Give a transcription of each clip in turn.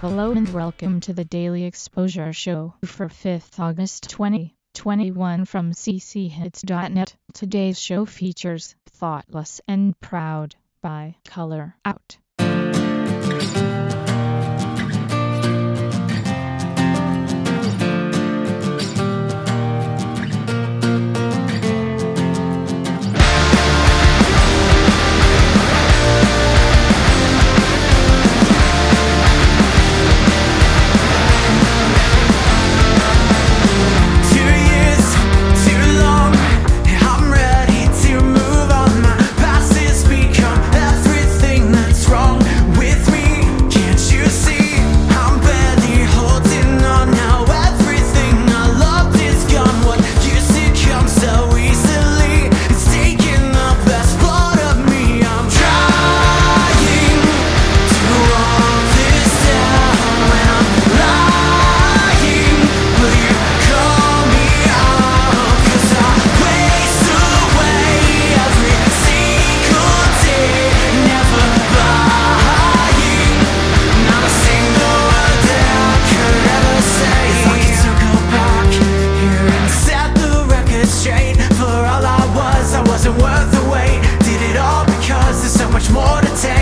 Hello and welcome to the Daily Exposure Show for 5th August 2021 from cchits.net. Today's show features Thoughtless and Proud by Color Out. More to take,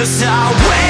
Cause I waste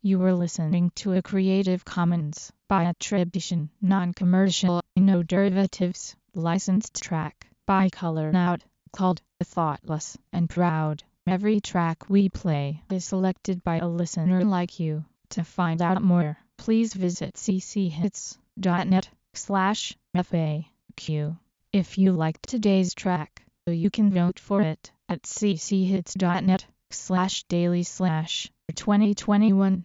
You were listening to a Creative Commons by attribution, non-commercial, no derivatives, licensed track by Color Out, called The Thoughtless and Proud. Every track we play is selected by a listener like you. To find out more, please visit cchits.net slash FAQ. If you liked today's track, you can vote for it at cchits.net slash daily slash 2021